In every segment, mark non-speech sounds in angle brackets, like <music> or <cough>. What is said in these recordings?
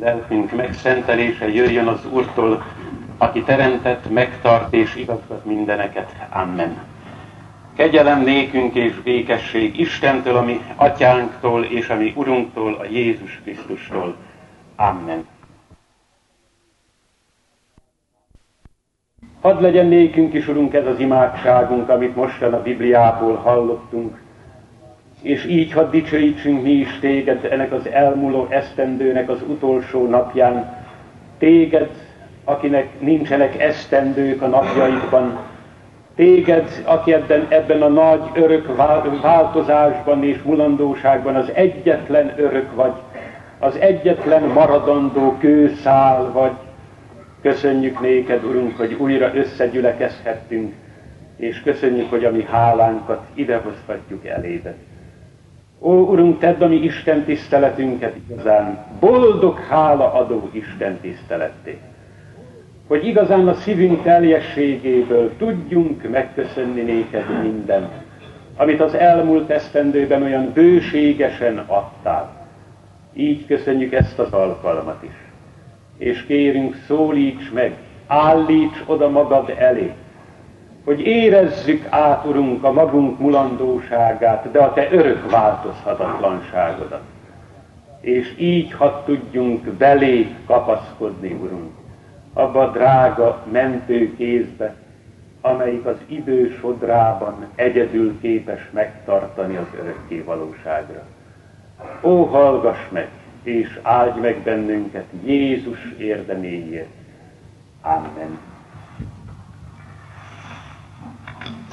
lelkünk megszentelése jöjjön az Úrtól, aki teremtett, megtart és igazgat mindeneket. Amen. Kegyelem nékünk és békesség Istentől, ami atyánktól és ami Urunktól, a Jézus Krisztustól. Amen. Hadd legyen nékünk is, Urunk, ez az imádságunk, amit mostan a Bibliából hallottunk, és így hadd dicsőítsünk mi is téged ennek az elmúló esztendőnek az utolsó napján, téged, akinek nincsenek esztendők a napjaidban, téged, aki ebben, ebben a nagy örök változásban és mulandóságban az egyetlen örök vagy, az egyetlen maradandó kőszál vagy. Köszönjük néked, Urunk, hogy újra összegyülekezhettünk, és köszönjük, hogy a mi hálánkat idehozhatjuk elébe. Ó, Urunk, tedd a mi Isten tiszteletünket igazán, boldog hála adó Isten tiszteletté. Hogy igazán a szívünk teljességéből tudjunk megköszönni néked minden, amit az elmúlt esztendőben olyan bőségesen adtál. Így köszönjük ezt az alkalmat is. És kérünk, szólíts meg, állíts oda magad elé, hogy érezzük át, Urunk, a magunk mulandóságát, de a Te örök változhatatlanságodat. És így, ha tudjunk belé kapaszkodni, Urunk, abba a drága mentő kézbe, amelyik az idő sodrában egyedül képes megtartani az örökké valóságra. Ó, hallgass meg, és áldj meg bennünket Jézus érdeméért. Amen.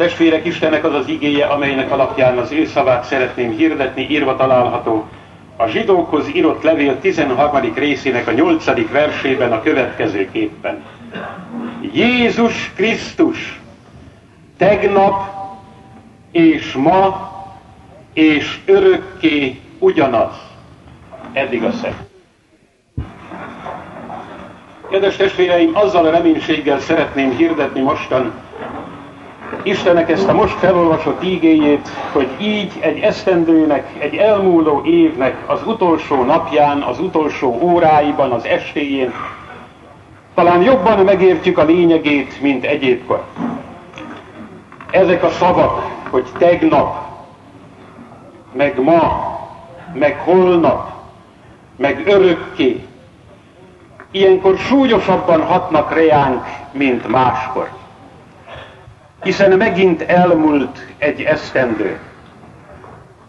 Testvérek, Istennek az az igéje, amelynek alapján az ő szavát szeretném hirdetni, írva található a zsidókhoz írott levél 13. részének a 8. versében a következőképpen. Jézus Krisztus tegnap és ma és örökké ugyanaz. Eddig a szeg. Kedves testvéreim, azzal a reménységgel szeretném hirdetni mostan Istennek ezt a most felolvasott ígéjét, hogy így egy esztendőnek, egy elmúló évnek az utolsó napján, az utolsó óráiban, az estéjén talán jobban megértjük a lényegét, mint egyébkor. Ezek a szavak, hogy tegnap, meg ma, meg holnap, meg örökké, ilyenkor súlyosabban hatnak reánk, mint máskor hiszen megint elmúlt egy esztendő.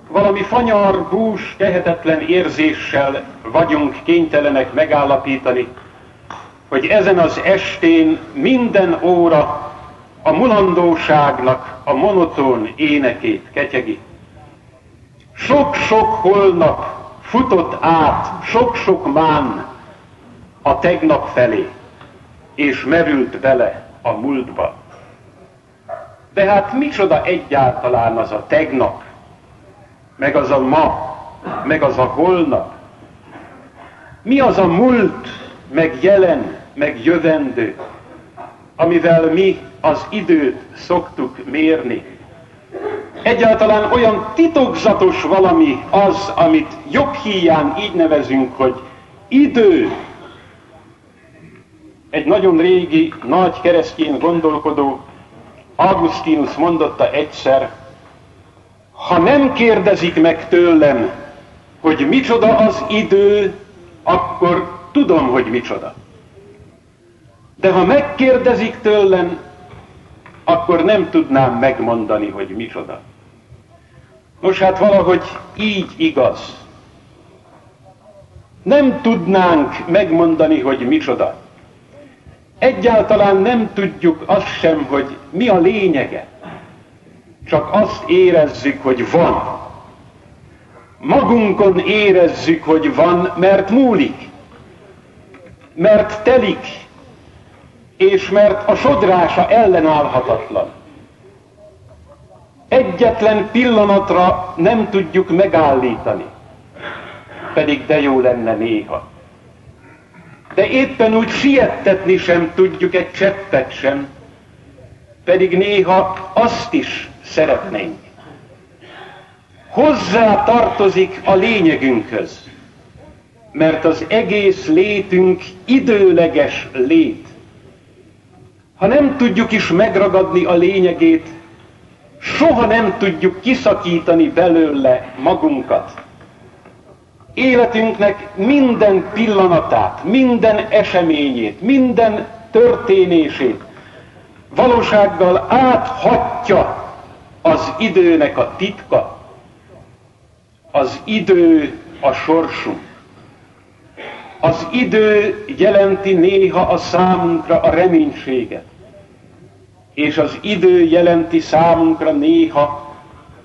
Valami fanyar, bús, tehetetlen érzéssel vagyunk kénytelenek megállapítani, hogy ezen az estén minden óra a mulandóságnak a monoton énekét ketyegi. Sok-sok holnap futott át, sok-sok mán a tegnap felé, és merült bele a múltba. De hát micsoda egyáltalán az a tegnap, meg az a ma, meg az a holnap? Mi az a múlt, meg jelen, meg jövendő, amivel mi az időt szoktuk mérni? Egyáltalán olyan titokzatos valami az, amit joghíján így nevezünk, hogy idő. Egy nagyon régi, nagy keresztény gondolkodó Augustinus mondotta egyszer, ha nem kérdezik meg tőlem, hogy micsoda az idő, akkor tudom, hogy micsoda. De ha megkérdezik tőlem, akkor nem tudnám megmondani, hogy micsoda. Nos hát valahogy így igaz. Nem tudnánk megmondani, hogy micsoda. Egyáltalán nem tudjuk azt sem, hogy mi a lényege. Csak azt érezzük, hogy van. Magunkon érezzük, hogy van, mert múlik. Mert telik. És mert a sodrása ellenállhatatlan. Egyetlen pillanatra nem tudjuk megállítani. Pedig de jó lenne néha de éppen úgy siettetni sem tudjuk egy cseppet sem, pedig néha azt is szeretnénk. Hozzá tartozik a lényegünkhöz. mert az egész létünk időleges lét. Ha nem tudjuk is megragadni a lényegét, soha nem tudjuk kiszakítani belőle magunkat. Életünknek minden pillanatát, minden eseményét, minden történését valósággal áthatja az időnek a titka. Az idő a sorsunk. Az idő jelenti néha a számunkra a reménységet, és az idő jelenti számunkra néha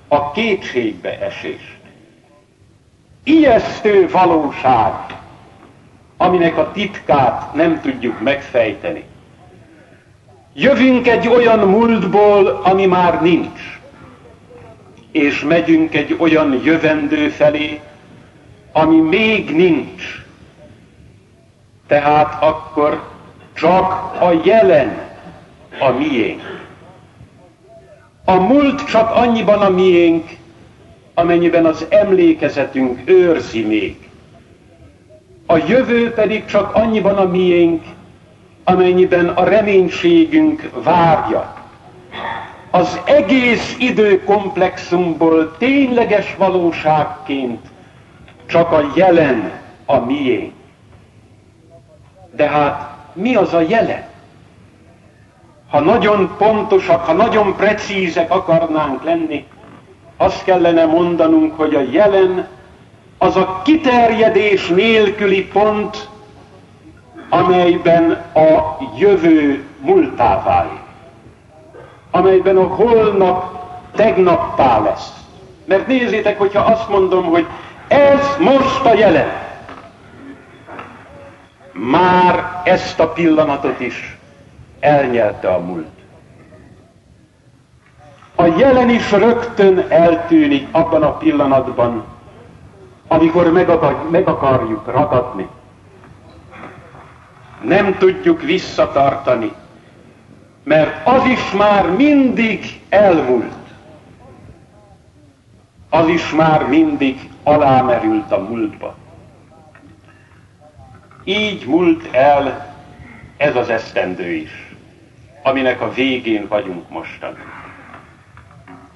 a kétségbe esést. Ijesztő valóság, aminek a titkát nem tudjuk megfejteni. Jövünk egy olyan múltból, ami már nincs, és megyünk egy olyan jövendő felé, ami még nincs. Tehát akkor csak a jelen a miénk. A múlt csak annyiban a miénk, amennyiben az emlékezetünk őrzi még. A jövő pedig csak annyiban a miénk, amennyiben a reménységünk várja. Az egész időkomplexumból tényleges valóságként csak a jelen a miénk. De hát mi az a jelen? Ha nagyon pontosak, ha nagyon precízek akarnánk lenni, azt kellene mondanunk, hogy a jelen az a kiterjedés nélküli pont, amelyben a jövő múltá válik, amelyben a holnap tegnappá lesz. Mert nézzétek, hogyha azt mondom, hogy ez most a jelen, már ezt a pillanatot is elnyelte a múlt. A jelen is rögtön eltűnik abban a pillanatban, amikor meg, meg akarjuk ragadni nem tudjuk visszatartani, mert az is már mindig elmúlt. Az is már mindig alámerült a múltba. Így múlt el ez az esztendő is, aminek a végén vagyunk mostan.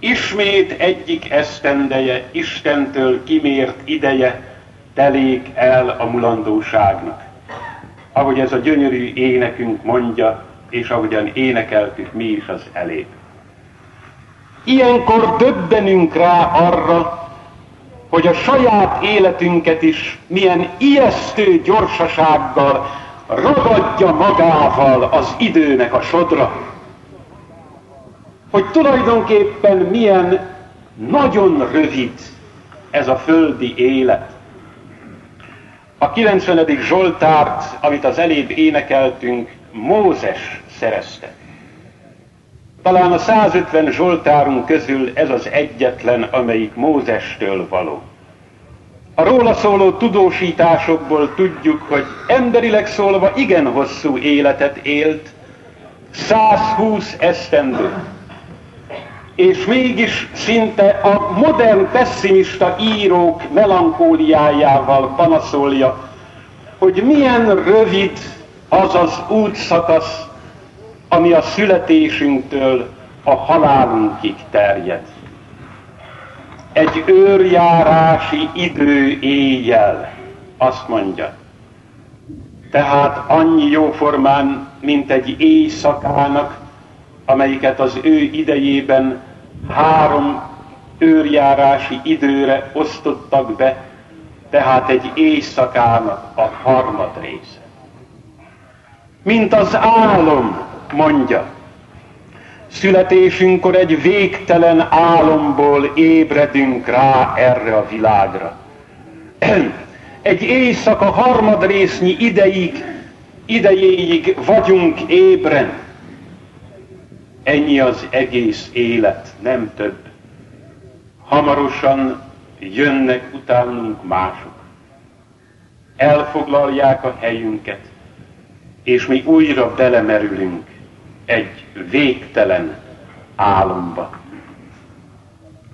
Ismét egyik esztendeje, Istentől kimért ideje telik el a mulandóságnak ahogy ez a gyönyörű énekünk mondja, és ahogyan énekeltük mi is az elét. Ilyenkor döbbenünk rá arra, hogy a saját életünket is milyen ijesztő gyorsasággal ragadja magával az időnek a sodra. Hogy tulajdonképpen milyen nagyon rövid ez a földi élet. A 90. Zsoltárt, amit az elébb énekeltünk, Mózes szerezte. Talán a 150 Zsoltárunk közül ez az egyetlen, amelyik Mózestől való. A róla szóló tudósításokból tudjuk, hogy emberileg szólva igen hosszú életet élt, 120 esztendő és mégis szinte a modern pessimista írók melankóliájával panaszolja, hogy milyen rövid az az útszakasz, ami a születésünktől a halálunkig terjed. Egy őrjárási idő éjjel, azt mondja. Tehát annyi jóformán, mint egy éjszakának, amelyiket az ő idejében három őrjárási időre osztottak be, tehát egy éjszakának a harmad része. Mint az álom, mondja, születésünkkor egy végtelen álomból ébredünk rá erre a világra. <clears throat> Egy éjszaka harmadrésznyi ideig, idejéig vagyunk ébren, Ennyi az egész élet, nem több. Hamarosan jönnek utánunk mások. Elfoglalják a helyünket, és mi újra belemerülünk egy végtelen álomba.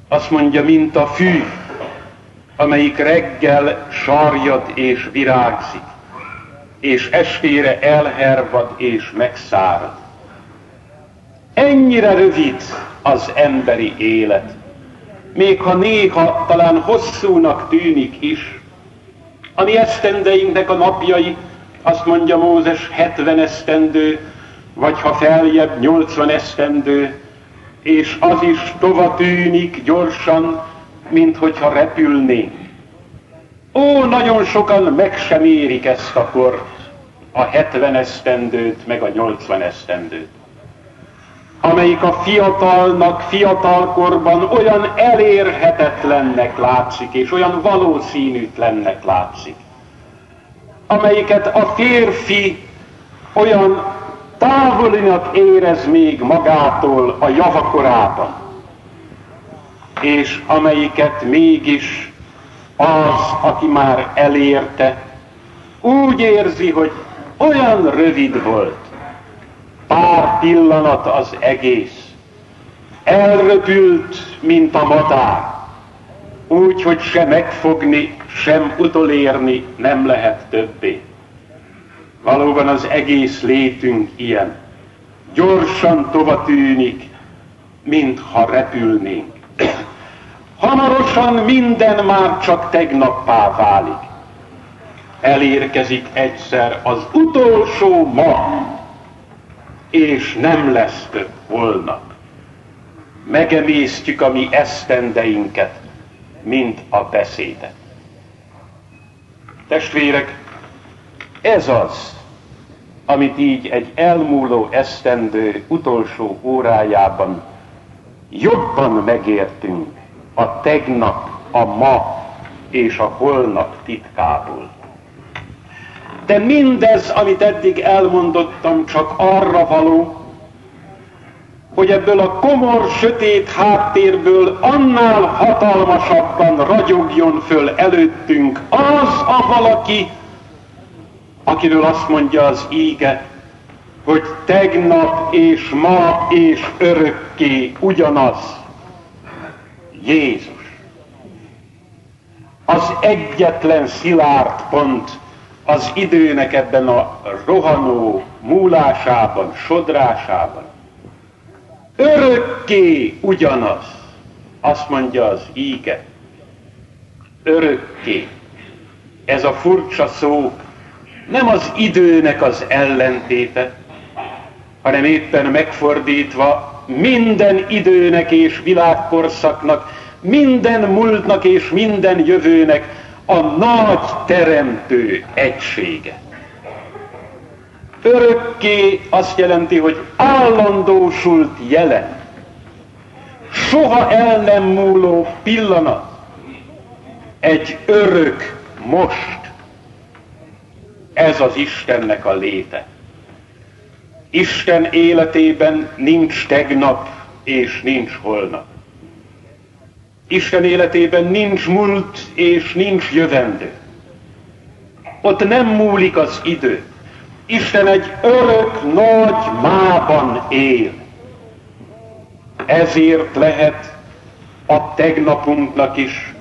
Azt mondja, mint a fű, amelyik reggel sarjad és virágzik, és estére elhervad és megszárad. Ennyire rövid az emberi élet, még ha néha talán hosszúnak tűnik is, a mi esztendeinknek a napjai, azt mondja Mózes, 70 esztendő, vagy ha feljebb 80 esztendő, és az is tova tűnik gyorsan, mint hogyha repülnénk. Ó, nagyon sokan meg sem érik ezt a kort, a 70 esztendőt, meg a 80 esztendőt amelyik a fiatalnak fiatalkorban olyan elérhetetlennek látszik, és olyan valószínűtlennek látszik, amelyiket a férfi olyan távolinak érez még magától a javakorában, és amelyiket mégis az, aki már elérte, úgy érzi, hogy olyan rövid volt, pár pillanat az egész. Elröpült, mint a madár, úgy, hogy se megfogni, sem utolérni nem lehet többé. Valóban az egész létünk ilyen. Gyorsan tova tűnik, mintha repülnénk. Hamarosan minden már csak tegnappá válik. Elérkezik egyszer az utolsó ma, és nem lesz több holnap. Megemésztjük a mi esztendeinket, mint a beszédet. Testvérek, ez az, amit így egy elmúló esztendő utolsó órájában jobban megértünk a tegnap, a ma és a holnap titkából. De mindez, amit eddig elmondottam, csak arra való, hogy ebből a komor, sötét háttérből annál hatalmasabban ragyogjon föl előttünk az a valaki, akiről azt mondja az íge, hogy tegnap és ma és örökké ugyanaz. Jézus. Az egyetlen szilárd pont, az időnek ebben a rohanó múlásában, sodrásában. Örökké ugyanaz, azt mondja az íge. Örökké. Ez a furcsa szó nem az időnek az ellentéte, hanem éppen megfordítva minden időnek és világkorszaknak, minden múltnak és minden jövőnek a nagy teremtő egysége. Örökké azt jelenti, hogy állandósult jelen, soha el nem múló pillanat, egy örök most. Ez az Istennek a léte. Isten életében nincs tegnap és nincs holnap. Isten életében nincs múlt és nincs jövendő. Ott nem múlik az idő. Isten egy örök nagy mában él. Ezért lehet a tegnapunknak is,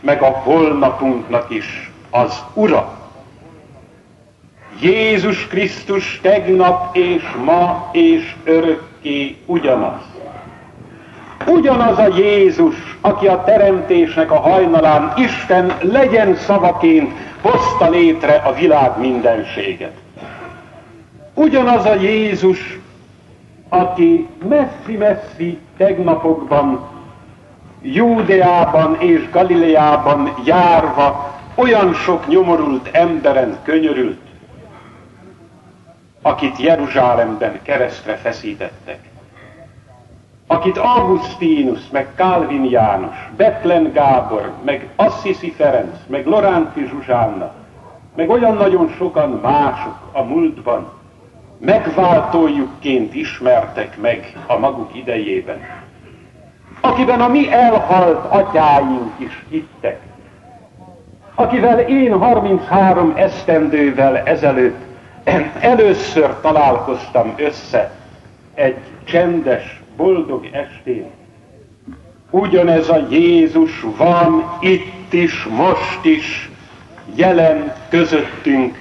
meg a holnapunknak is az Ura. Jézus Krisztus tegnap és ma és örökké ugyanaz. Ugyanaz a Jézus, aki a teremtésnek a hajnalán Isten legyen szavaként hozta létre a világ mindenséget. Ugyanaz a Jézus, aki messzi-messzi tegnapokban, Júdeában és Galileában járva olyan sok nyomorult emberen könyörült, akit Jeruzsálemben keresztre feszítettek akit Augustinus, meg Calvin János, Betlen Gábor, meg Assisi Ferenc, meg Loránci Zsuzsánna, meg olyan nagyon sokan mások a múltban megváltójukként ismertek meg a maguk idejében, akiben a mi elhalt atyáink is hittek, akivel én 33 esztendővel ezelőtt először találkoztam össze egy csendes boldog estén. Ugyanez a Jézus van itt is, most is jelen közöttünk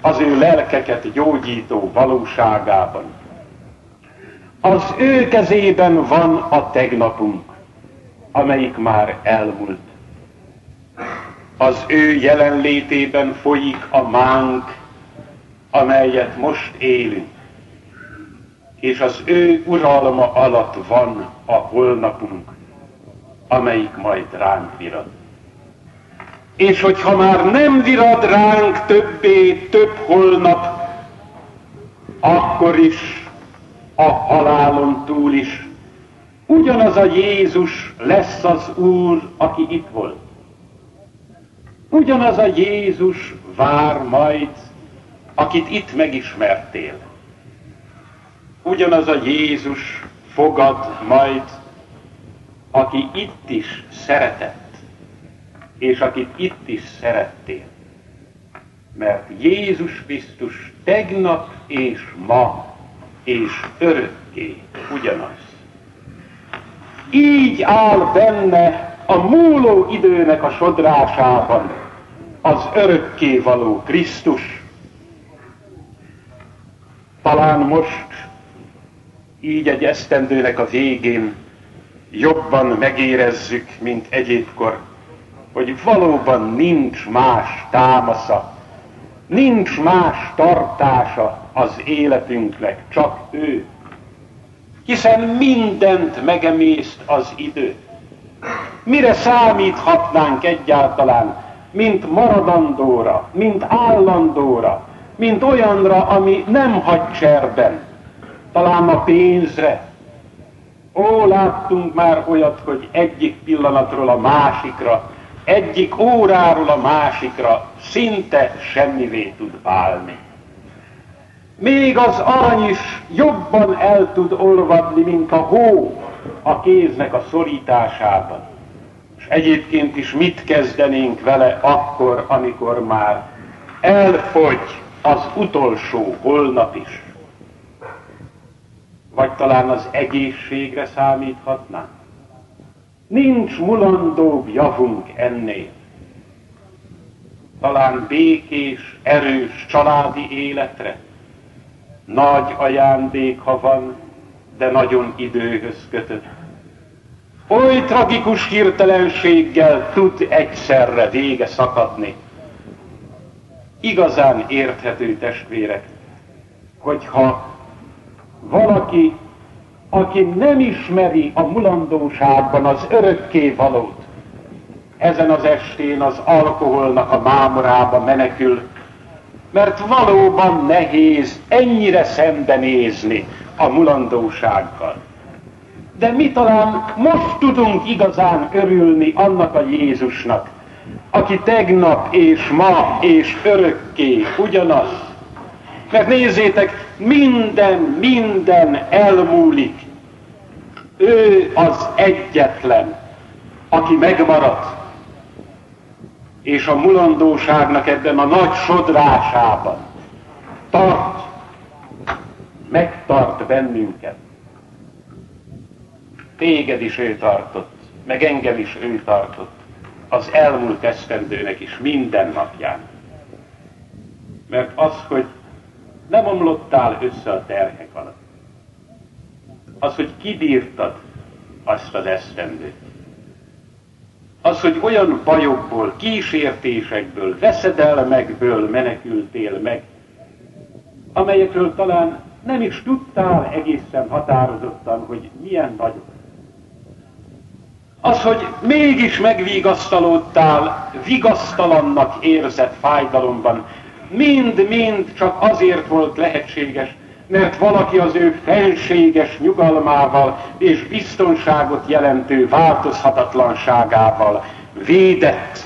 az ő lelkeket gyógyító valóságában. Az ő kezében van a tegnapunk, amelyik már elmúlt. Az ő jelenlétében folyik a mánk, amelyet most élünk. És az ő uralma alatt van a holnapunk, amelyik majd ránk virad. És hogyha már nem virad ránk többé, több holnap, akkor is a halálon túl is ugyanaz a Jézus lesz az Úr, aki itt volt. Ugyanaz a Jézus vár majd, akit itt megismertél. Ugyanaz a Jézus fogad majd, aki itt is szeretett, és akit itt is szerettél. Mert Jézus Krisztus tegnap és ma és örökké ugyanaz. Így áll benne a múló időnek a sodrásában az örökké való Krisztus. Talán most, így egy esztendőnek a végén jobban megérezzük, mint egyébkor, hogy valóban nincs más támasza, nincs más tartása az életünknek, csak ő. Hiszen mindent megemészt az idő. Mire számíthatnánk egyáltalán, mint maradandóra, mint állandóra, mint olyanra, ami nem hagy cserben, talán a pénzre. Ó, láttunk már olyat, hogy egyik pillanatról a másikra, egyik óráról a másikra szinte semmivé tud válni. Még az arany is jobban el tud olvadni, mint a hó a kéznek a szorításában. És egyébként is mit kezdenénk vele akkor, amikor már elfogy az utolsó holnap is? Vagy talán az egészségre számíthatnánk? Nincs mulandóbb javunk ennél. Talán békés, erős családi életre. Nagy ajándék, ha van, de nagyon időhöz kötött. Oly tragikus hirtelenséggel tud egyszerre vége szakadni. Igazán érthető testvérek, hogyha valaki aki nem ismeri a mulandóságban az örökké valót, ezen az estén az alkoholnak a mámorába menekül, mert valóban nehéz ennyire szembenézni a mulandósággal. De mi talán most tudunk igazán örülni annak a Jézusnak, aki tegnap és ma és örökké ugyanaz. Mert nézzétek, minden, minden elmúlik. Ő az egyetlen, aki megmaradt. És a mulandóságnak ebben a nagy sodrásában tart, megtart bennünket. Téged is ő tartott, meg engem is ő tartott, az elmúlt esztendőnek is minden napján. Mert az, hogy nem omlottál össze a terhek alatt. Az, hogy kibírtad azt az esztendőt. Az, hogy olyan bajokból, kísértésekből, veszedelmekből menekültél meg, amelyekről talán nem is tudtál egészen határozottan, hogy milyen nagyok. Az, hogy mégis megvigasztalódtál, vigasztalannak érzett fájdalomban, mind-mind csak azért volt lehetséges, mert valaki az ő felséges nyugalmával és biztonságot jelentő változhatatlanságával védett,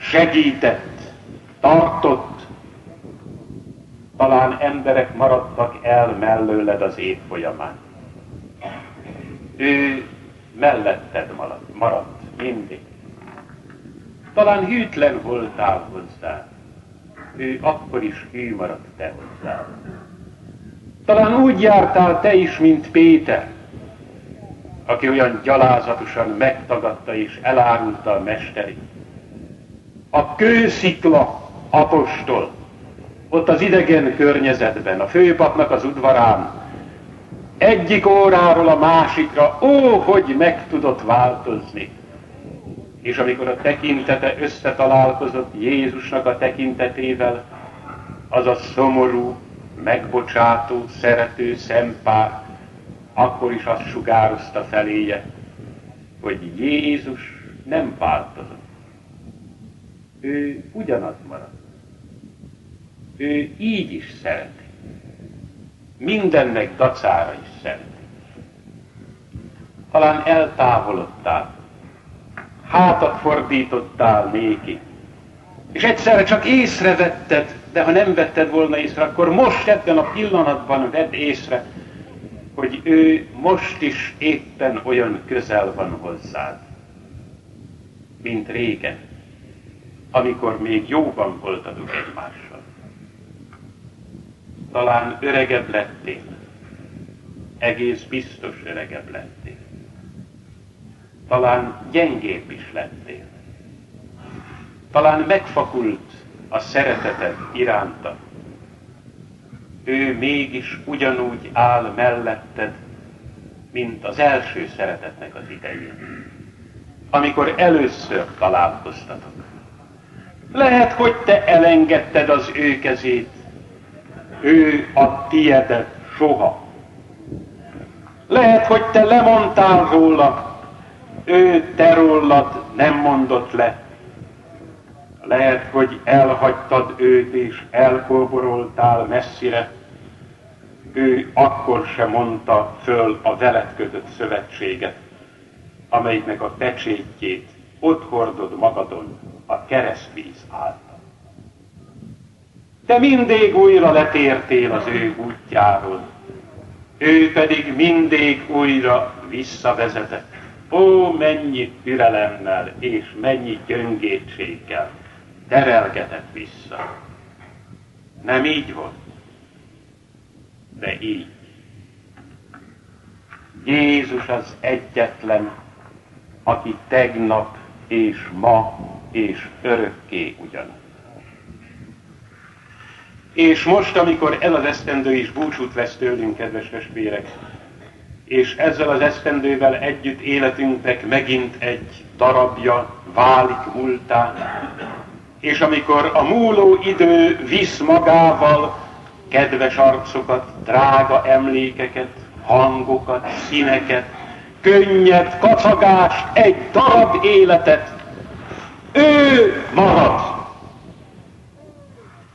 segített, tartott. Talán emberek maradtak el mellőled az év folyamán. Ő melletted maradt, maradt mindig. Talán hűtlen voltál hozzá ő akkor is hű maradt te hozzá. Talán úgy jártál te is, mint Péter, aki olyan gyalázatosan megtagadta és elárulta a mesterét. A kőszikla apostol, ott az idegen környezetben, a főpapnak az udvarán, egyik óráról a másikra, ó, hogy meg tudott változni. És amikor a tekintete összetalálkozott Jézusnak a tekintetével, az a szomorú, megbocsátó, szerető szempár, akkor is azt sugározta feléje, hogy Jézus nem változott. Ő ugyanaz maradt. Ő így is szereti. Mindennek dacára is szereti. Talán eltávolodtál, hátat fordítottál néki, és egyszerre csak észrevetted, de ha nem vetted volna észre, akkor most ebben a pillanatban vedd észre, hogy ő most is éppen olyan közel van hozzád, mint régen, amikor még jóban voltatok egymással. Talán öregebb lettél, egész biztos öregebb lettél. Talán gyengébb is lettél. Talán megfakult a szereteted iránta ő mégis ugyanúgy áll melletted, mint az első szeretetnek az idején, amikor először találkoztatok. Lehet, hogy te elengedted az ő kezét, ő a tiedet soha. Lehet, hogy te lemondtál róla, ő te rólad nem mondott le. Lehet, hogy elhagytad őt és elkóboroltál messzire. Ő akkor sem mondta föl a veled kötött szövetséget, amelyiknek a pecsétjét ott hordod magadon a keresztvíz által. Te mindig újra letértél az ő útjáról, ő pedig mindig újra visszavezetett. Ó, mennyi türelemmel és mennyi gyöngétséggel terelgetett vissza. Nem így volt, de így. Jézus az egyetlen, aki tegnap és ma és örökké ugyanaz. És most, amikor ez az esztendő is búcsút vesz tőlünk, kedves testvérek, és ezzel az esztendővel együtt életünknek megint egy darabja válik múltá, és amikor a múló idő visz magával kedves arcokat, drága emlékeket, hangokat, színeket, könnyed kacagást, egy darab életet, ő marad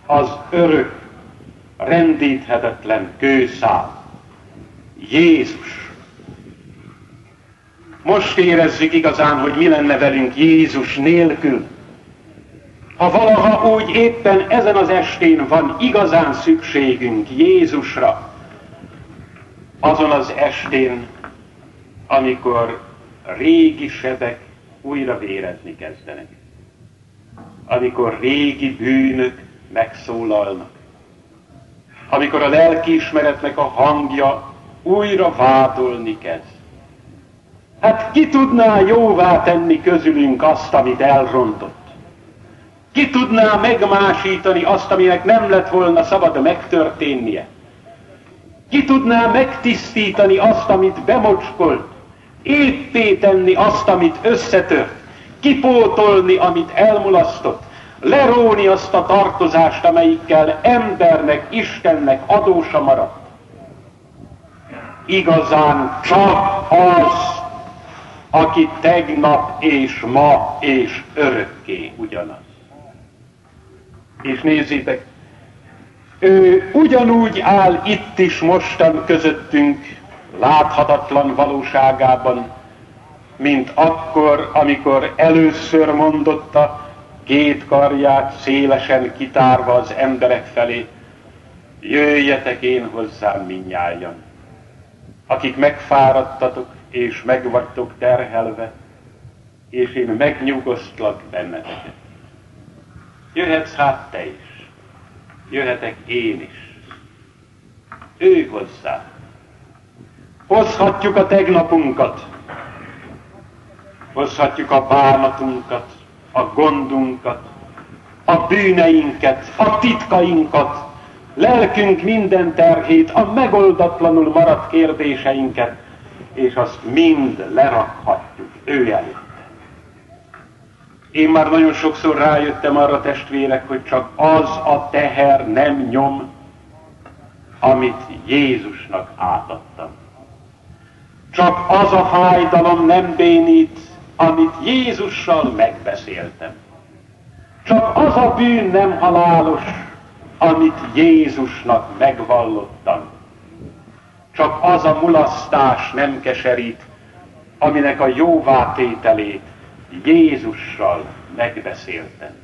az örök, rendíthetetlen kőszál. Jézus. Most érezzük igazán, hogy mi lenne velünk Jézus nélkül. Ha valaha úgy éppen ezen az estén van igazán szükségünk Jézusra, azon az estén, amikor régi sebek újra vérezni kezdenek, amikor régi bűnök megszólalnak, amikor a lelkiismeretnek a hangja újra vádolni kezd. Hát ki tudná jóvá tenni közülünk azt, amit elrontott? Ki tudná megmásítani azt, aminek nem lett volna szabad megtörténnie? Ki tudná megtisztítani azt, amit bemocskolt? Éppé tenni azt, amit összetört? Kipótolni, amit elmulasztott? Leróni azt a tartozást, amelyikkel embernek, Istennek adósa maradt? Igazán csak az, aki tegnap és ma és örökké ugyanaz. És nézzétek, ő ugyanúgy áll itt is mostan közöttünk, láthatatlan valóságában, mint akkor, amikor először mondotta két karját szélesen kitárva az emberek felé, jöjjetek én hozzám minnyájan, akik megfáradtatok és megvagytok terhelve, és én megnyugosztlak benneteket. Jöhetsz hát te is. Jöhetek én is. Ő hozzá. Hozhatjuk a tegnapunkat, Hozhatjuk a bánatunkat, a gondunkat, a bűneinket, a titkainkat, lelkünk minden terhét, a megoldatlanul maradt kérdéseinket, és azt mind lerakhatjuk ő előtt. Én már nagyon sokszor rájöttem arra testvérek, hogy csak az a teher nem nyom, amit Jézusnak átadtam. Csak az a fájdalom nem bénít, amit Jézussal megbeszéltem. Csak az a bűn nem halálos, amit Jézusnak megvallottam. Csak az a mulasztás nem keserít, aminek a jóvátételét Jézussal megbeszéltem.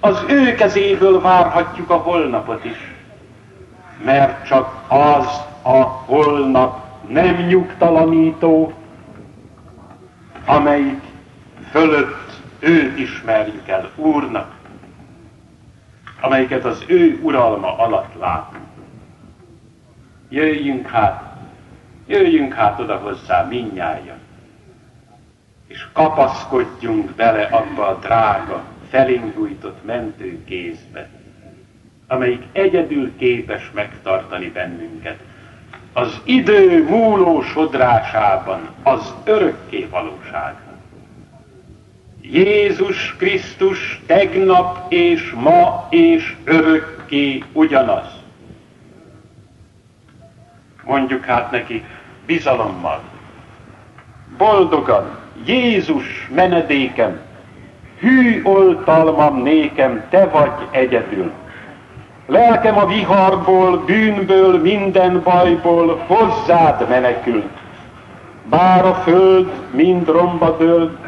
Az ő kezéből várhatjuk a holnapot is, mert csak az a holnap nem nyugtalanító, amelyik fölött őt ismerjük el Úrnak, amelyiket az ő uralma alatt látunk. Jöjjünk hát, jöjjünk hát oda hozzá minnyáján, és kapaszkodjunk bele abba a drága, felénk mentő kézbe, amelyik egyedül képes megtartani bennünket az idő múló sodrásában, az örökké valóságban. Jézus Krisztus tegnap és ma és örökké ugyanaz. Mondjuk hát neki bizalommal, boldogan, Jézus menedékem, hű oltalmam nékem, te vagy egyedül. Lelkem a viharból, bűnből, minden bajból hozzád menekült. Bár a föld mind romba dőlt,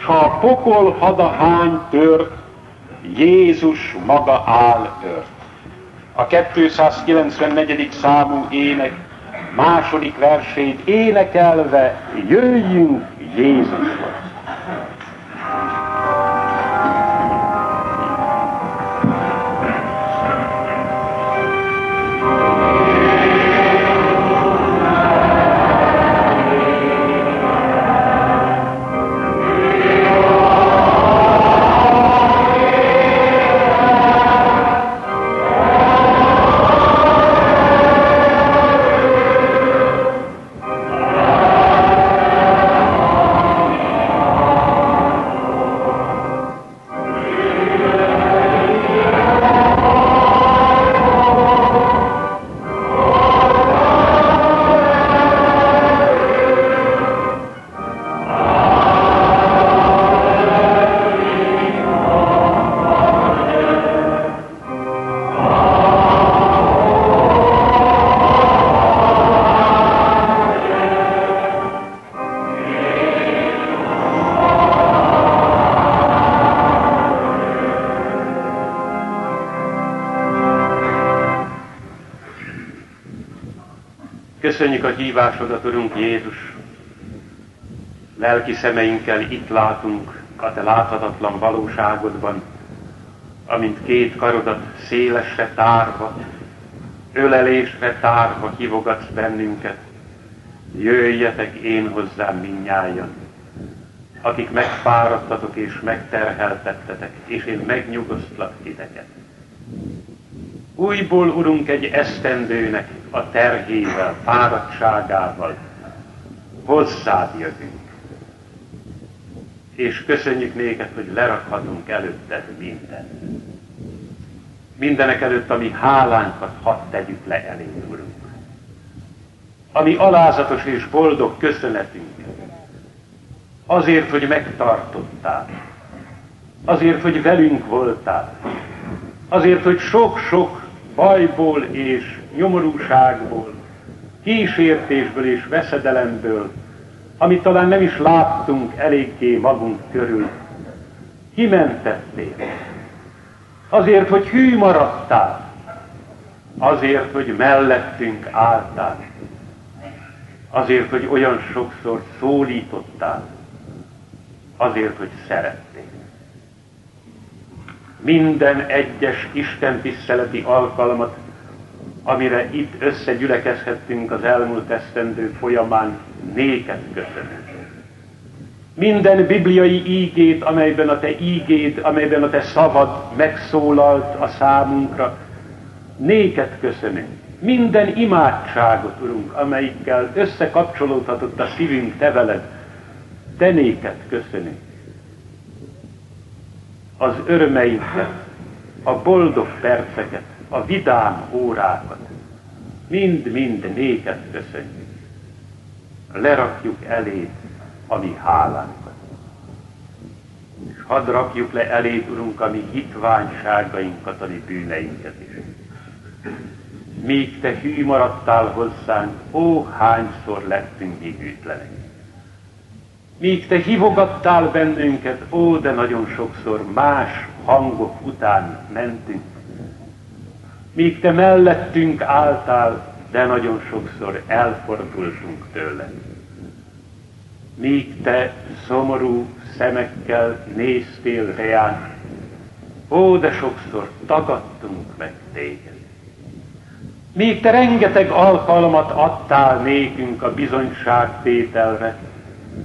s ha a pokol hadahány tört, Jézus maga áll ört. A 294. számú ének második versét énekelve jöjjünk Jézushoz. Köszönjük a hívásodat, Urunk Jézus. Lelki szemeinkkel itt látunk a Te láthatatlan valóságodban, amint két karodat szélesre tárva, ölelésre tárva hívogatsz bennünket. Jöjjetek én hozzám minnyájan, akik megfáradtatok és megterheltettetek, és én megnyugosztlak titeket. Újból, Urunk, egy esztendőnek a terhével, fáradtságával hozzád jövünk. És köszönjük néked, hogy lerakhatunk előtted mindent. Mindenek előtt, ami hálánkat hadd tegyük le elé, Urunk. Ami alázatos és boldog köszönetünk. Azért, hogy megtartottál. Azért, hogy velünk voltál. Azért, hogy sok-sok bajból és nyomorúságból, kísértésből és veszedelemből, amit talán nem is láttunk eléggé magunk körül, kimentettél. Azért, hogy hű maradtál, azért, hogy mellettünk álltál, azért, hogy olyan sokszor szólítottál, azért, hogy szerettél. Minden egyes Isten tiszteleti alkalmat amire itt összegyülekezhettünk az elmúlt esztendő folyamán, néked köszönöm. Minden bibliai ígét, amelyben a te ígéd, amelyben a te szavad megszólalt a számunkra, néked köszönünk. Minden imádságot, Urunk, amelyikkel összekapcsolódhatott a szívünk, te veled, te néked köszönünk. Az örömeinket, a boldog perceket, a vidám órákat, mind-mind néked köszönjük. Lerakjuk elé a mi hálánkat. És hadd rakjuk le elé, Urunk, a mi hitványságainkat, a mi bűneinket is. Míg Te hű maradtál hozzánk, ó, hányszor lettünk mi hűtlenek. Míg Te hívogattál bennünket, ó, de nagyon sokszor más hangok után mentünk. Míg Te mellettünk álltál, de nagyon sokszor elfordultunk tőle. Míg Te szomorú szemekkel néztél reánk, ó, de sokszor tagadtunk meg Téged. Míg Te rengeteg alkalmat adtál nékünk a bizonyságtételre,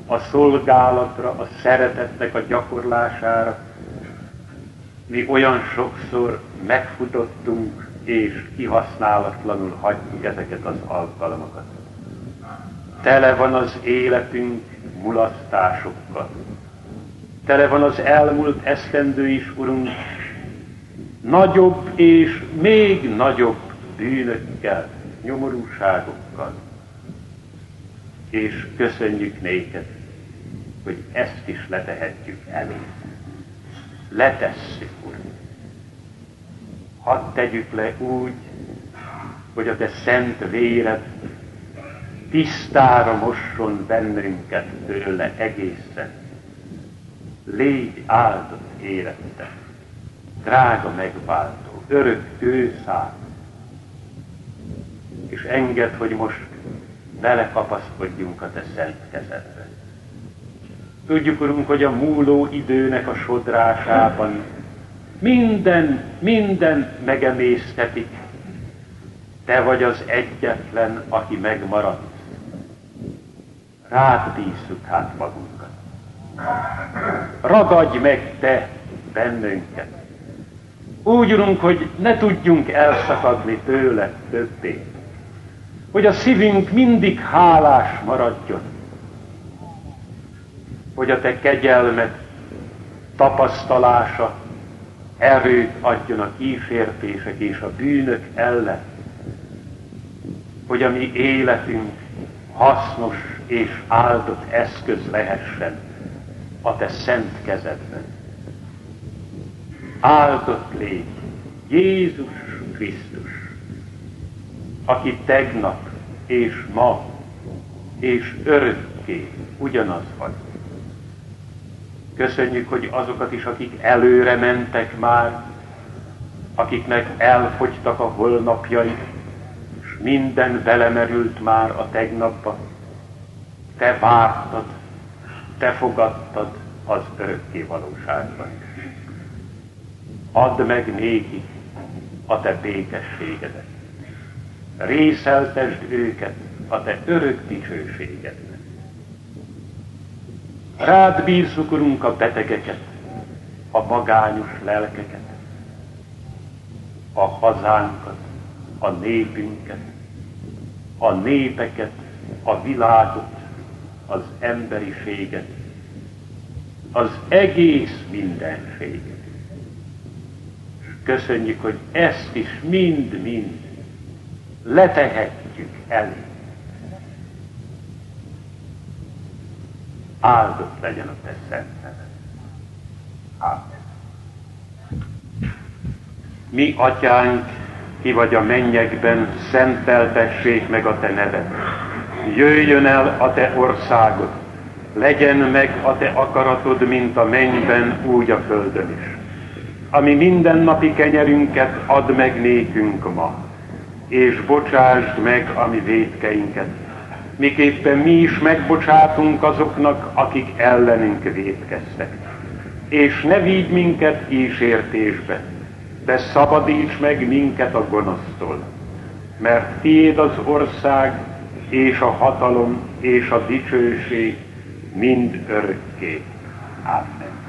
a szolgálatra, a szeretetnek a gyakorlására, mi olyan sokszor megfutottunk és kihasználatlanul hagyjuk ezeket az alkalmakat. Tele van az életünk mulasztásokkal. Tele van az elmúlt esztendő is, Urunk, nagyobb és még nagyobb bűnökkel, nyomorúságokkal. És köszönjük néked, hogy ezt is letehetjük elé. Letesszük, Urunk hadd tegyük le úgy, hogy a te szent véred tisztára mosson bennünket tőle egészen. Légy áldott érette, drága megváltó, örök őszál, és enged, hogy most belekapaszkodjunk a te szent kezedbe. Tudjuk, Urunk, hogy a múló időnek a sodrásában minden, minden megemésztetik. Te vagy az egyetlen, aki megmarad. Rád bízzuk hát magunkat. Ragadj meg Te bennünket. Úgy, Urunk, hogy ne tudjunk elszakadni tőle többé. Hogy a szívünk mindig hálás maradjon. Hogy a Te kegyelmed tapasztalása erőt adjon a kísértések és a bűnök ellen, hogy a mi életünk hasznos és áldott eszköz lehessen a te szent kezedben. Áldott légy Jézus Krisztus, aki tegnap és ma és örökké ugyanaz vagy. Köszönjük, hogy azokat is, akik előre mentek már, akiknek elfogytak a holnapjai, és minden belemerült már a tegnapba. Te vártad, te fogadtad az örökké valóságban. Add meg néki a te békességedet. Részeltesd őket a te örök dicsőségedben. Rád bízzuk, Urunk, a betegeket, a magányos lelkeket, a hazánkat, a népünket, a népeket, a világot, az emberiséget, az egész mindenséget. Köszönjük, hogy ezt is mind-mind letehetjük elé. Áldott legyen a te szent neved. Amen. Mi, atyánk, ki vagy a mennyekben, szenteltessék meg a te neved. Jöjjön el a te országod, legyen meg a te akaratod, mint a mennyben, úgy a földön is. Ami mindennapi kenyerünket add meg nékünk ma, és bocsásd meg a mi védkeinket, miképpen mi is megbocsátunk azoknak, akik ellenünk védkeztek. És ne vigy minket kísértésbe, de szabadíts meg minket a gonosztól, mert tiéd az ország, és a hatalom, és a dicsőség, mind örökké. Amen.